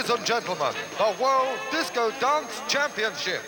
Ladies and gentlemen, the World Disco Dance Championship.